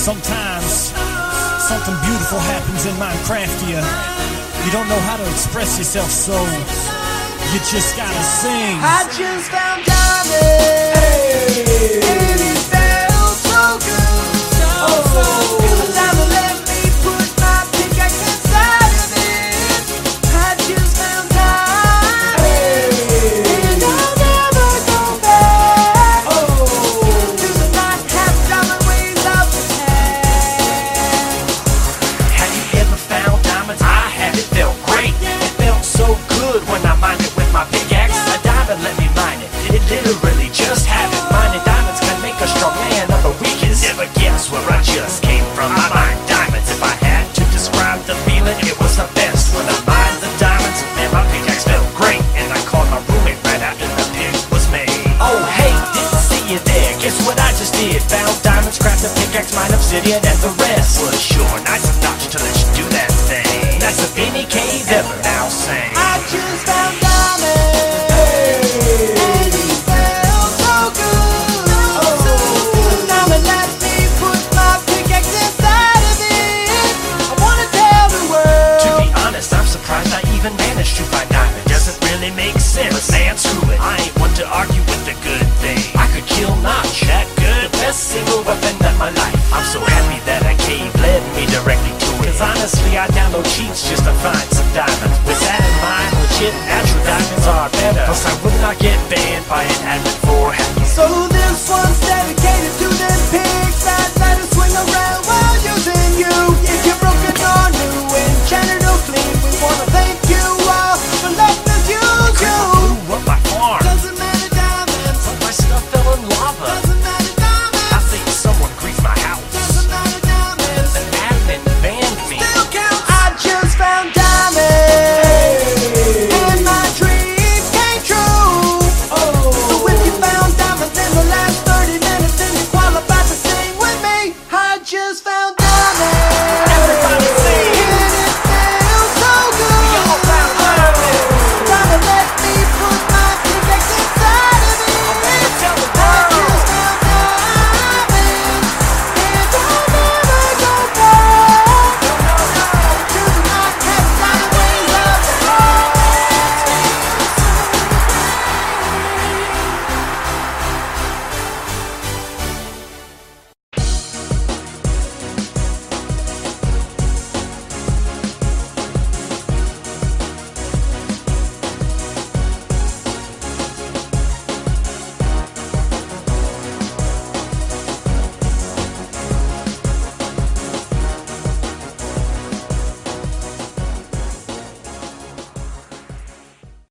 Sometimes something beautiful happens in Minecraftia. You don't know how to express yourself, so you just gotta sing. I just found diamonds. Literally just happened. Mining diamonds can make a strong man of the weakest. Never guess where I just came from. I mined diamonds. If I had to describe the feeling, it was the best. When I mined the diamonds, man, my pickaxe felt great. And I called my roommate right after the pick was made. Oh, hey, didn't see you there. Guess what I just did? Found diamonds, cracked a pickaxe, mine obsidian, and the rest was sure nice enough to let you do that vanished you by diamonds doesn't really make sense. But man, screw it, I ain't one to argue with the good thing. I could kill Notch, that good, the best single weapon of my life. I'm so happy that I cave led me directly to it. Cause honestly, I download cheats just to find some diamonds. With that in mind, legit natural diamonds are better. Plus, I would not get banned by an admin for hacking. So this one's dedicated. lava.